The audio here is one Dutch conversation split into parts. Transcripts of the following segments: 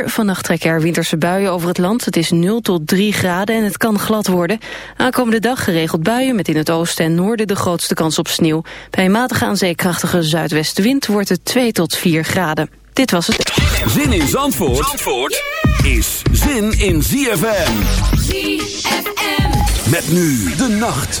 weer. Vannacht trekken er winterse buien over het land. Het is 0 tot 3 graden en het kan glad worden. Aankomende dag geregeld buien met in het oosten en noorden de grootste kans op sneeuw. Bij een matige aan zeekrachtige zuidwestenwind wordt het 2 tot 4 graden. Dit was het. Zin in Zandvoort, Zandvoort is zin in ZFM. ZFM. Met nu de nacht.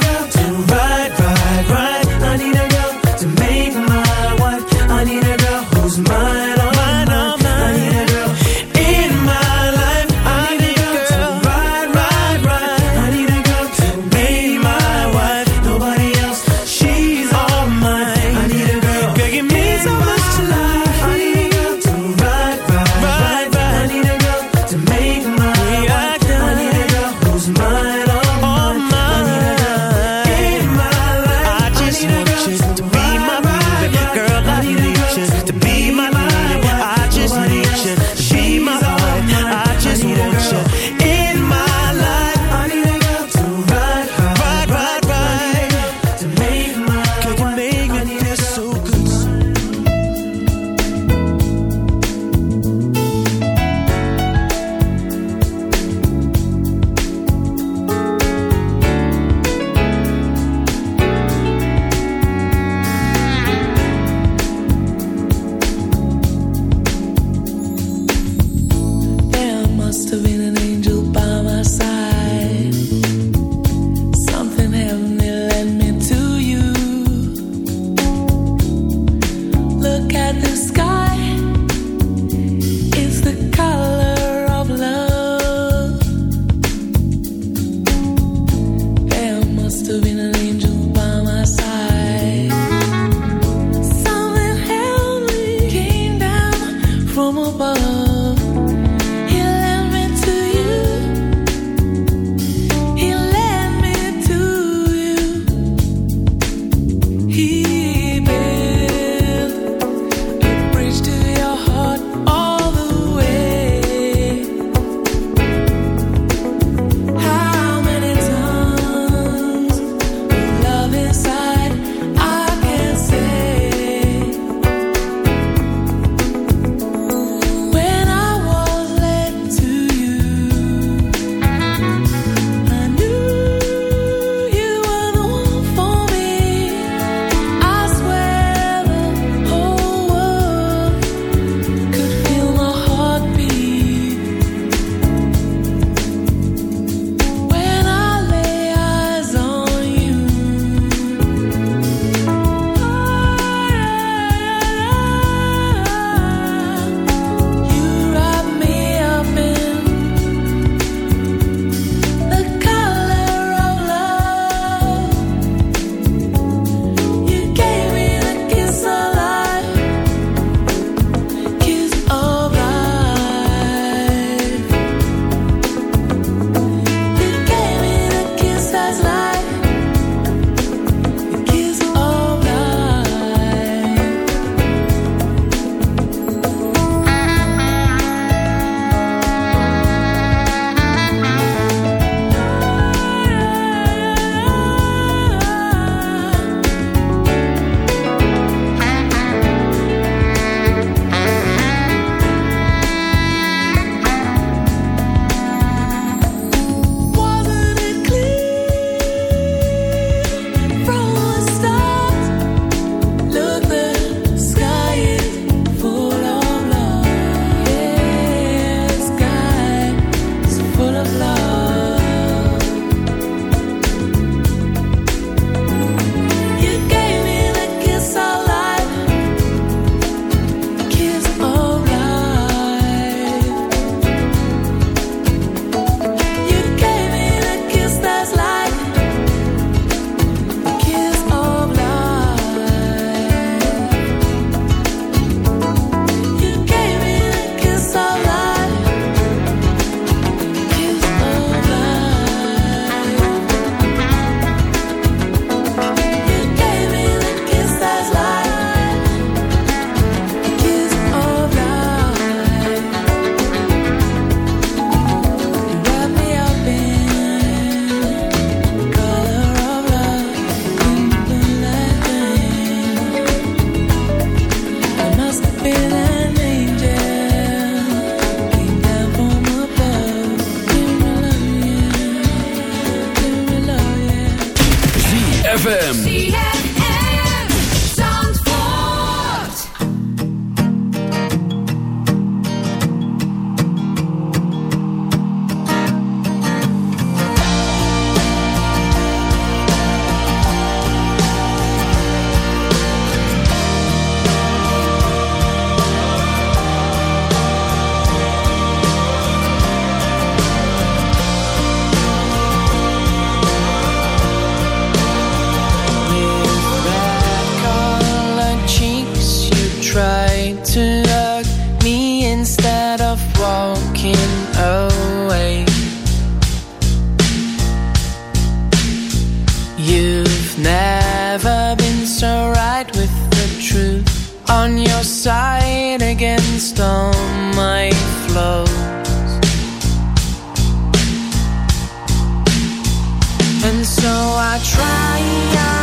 And so I try to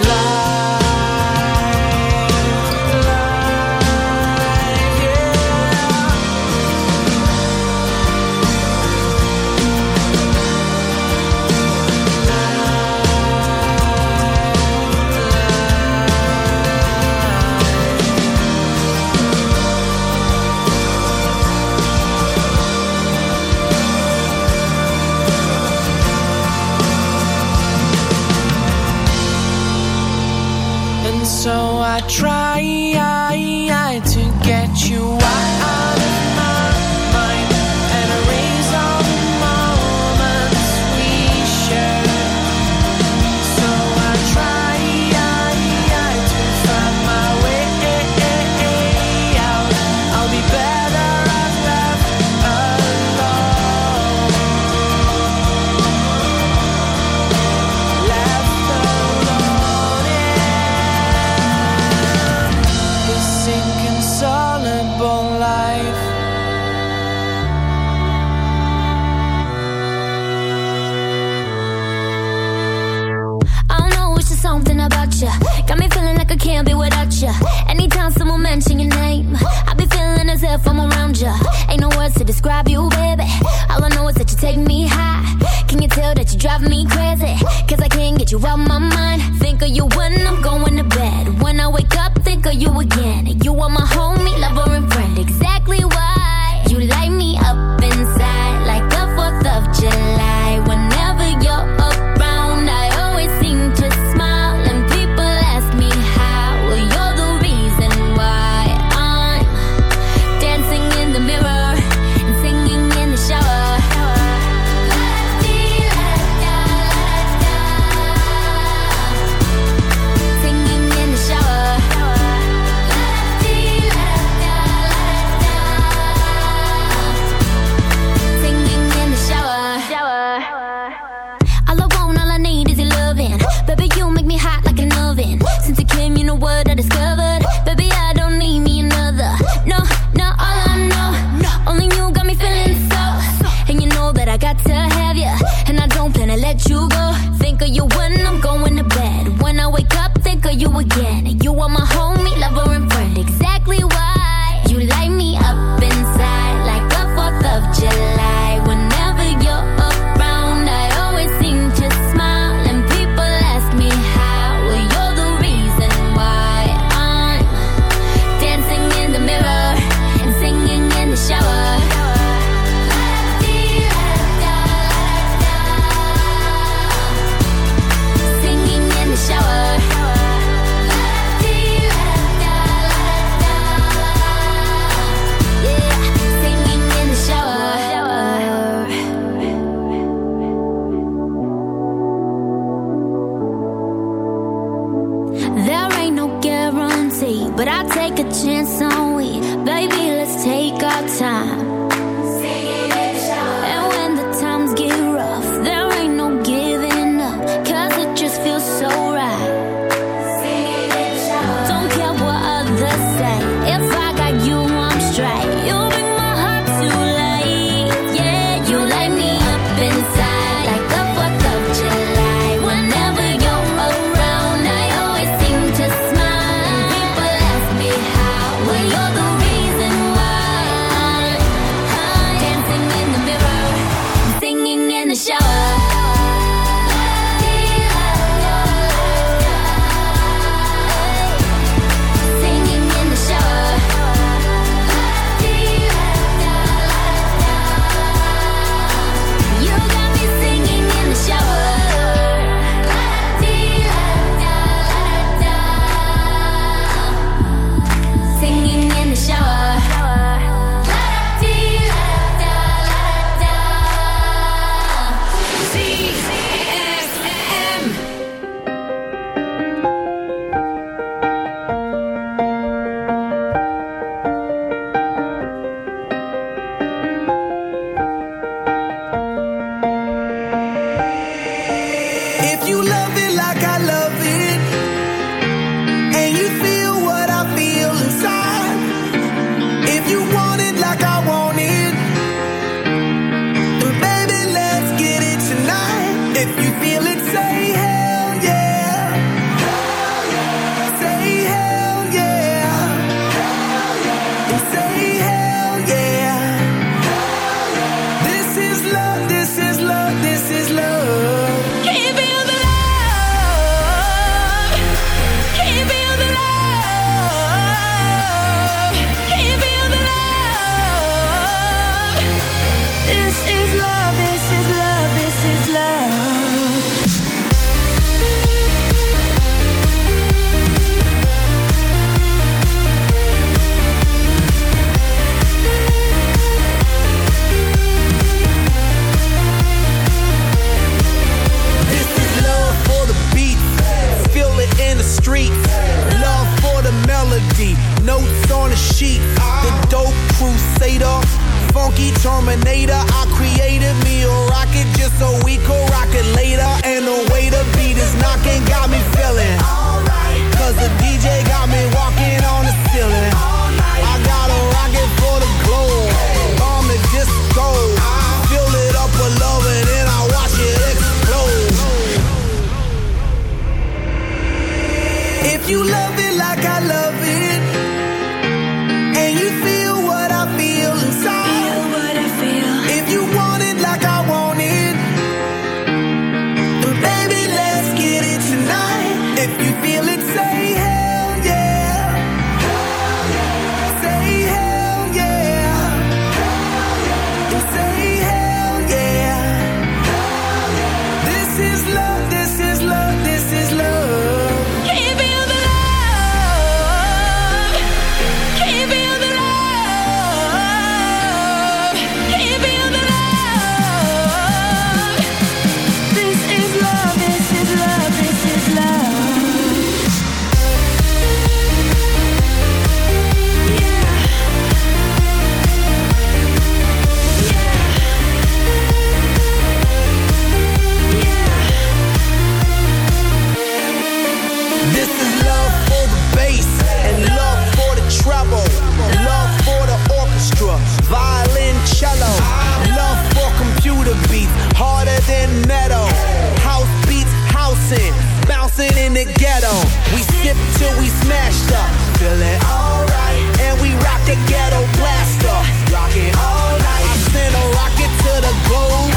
love. on. We sip till we smashed up. Feeling alright. And we rock the ghetto blaster. Rock it all night. I send a rocket to the globe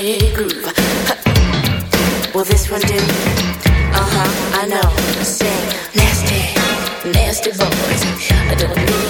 big groove. Will this one do? Uh huh, I know. Sing nasty, nasty boys. I don't need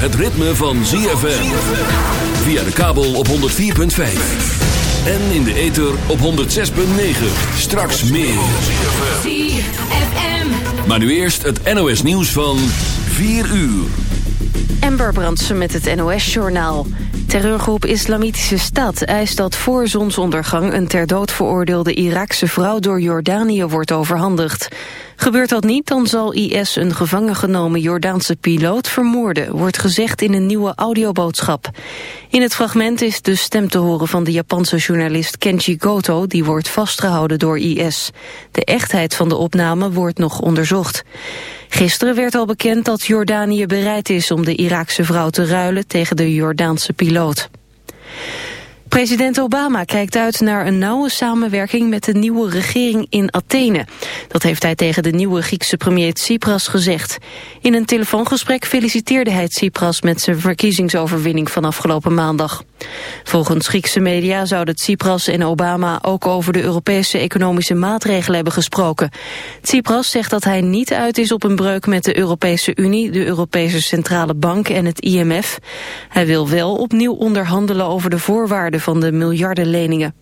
het ritme van ZFM. Via de kabel op 104.5. En in de ether op 106.9. Straks meer. Maar nu eerst het NOS nieuws van 4 uur. Amber Brandsen met het NOS-journaal. Terreurgroep Islamitische Staat eist dat voor zonsondergang... een ter dood veroordeelde Iraakse vrouw door Jordanië wordt overhandigd. Gebeurt dat niet, dan zal IS een gevangen genomen Jordaanse piloot vermoorden... wordt gezegd in een nieuwe audioboodschap. In het fragment is de stem te horen van de Japanse journalist Kenji Goto... die wordt vastgehouden door IS. De echtheid van de opname wordt nog onderzocht. Gisteren werd al bekend dat Jordanië bereid is om de Iraakse vrouw te ruilen tegen de Jordaanse piloot. President Obama kijkt uit naar een nauwe samenwerking met de nieuwe regering in Athene. Dat heeft hij tegen de nieuwe Griekse premier Tsipras gezegd. In een telefoongesprek feliciteerde hij Tsipras met zijn verkiezingsoverwinning van afgelopen maandag. Volgens Griekse media zouden Tsipras en Obama ook over de Europese economische maatregelen hebben gesproken. Tsipras zegt dat hij niet uit is op een breuk met de Europese Unie, de Europese Centrale Bank en het IMF. Hij wil wel opnieuw onderhandelen over de voorwaarden van de miljardenleningen.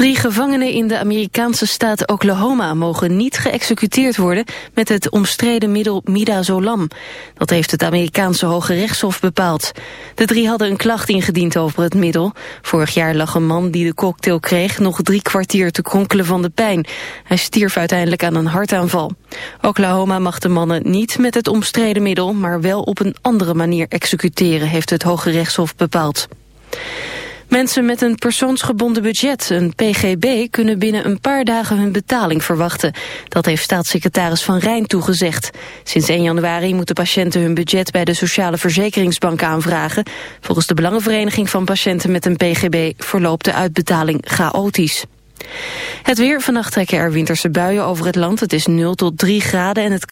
Drie gevangenen in de Amerikaanse staat Oklahoma mogen niet geëxecuteerd worden met het omstreden middel midazolam. Dat heeft het Amerikaanse Hoge Rechtshof bepaald. De drie hadden een klacht ingediend over het middel. Vorig jaar lag een man die de cocktail kreeg nog drie kwartier te kronkelen van de pijn. Hij stierf uiteindelijk aan een hartaanval. Oklahoma mag de mannen niet met het omstreden middel, maar wel op een andere manier executeren, heeft het Hoge Rechtshof bepaald. Mensen met een persoonsgebonden budget, een PGB, kunnen binnen een paar dagen hun betaling verwachten. Dat heeft staatssecretaris Van Rijn toegezegd. Sinds 1 januari moeten patiënten hun budget bij de Sociale Verzekeringsbank aanvragen. Volgens de Belangenvereniging van Patiënten met een PGB verloopt de uitbetaling chaotisch. Het weer, vannacht trekken er winterse buien over het land. Het is 0 tot 3 graden en het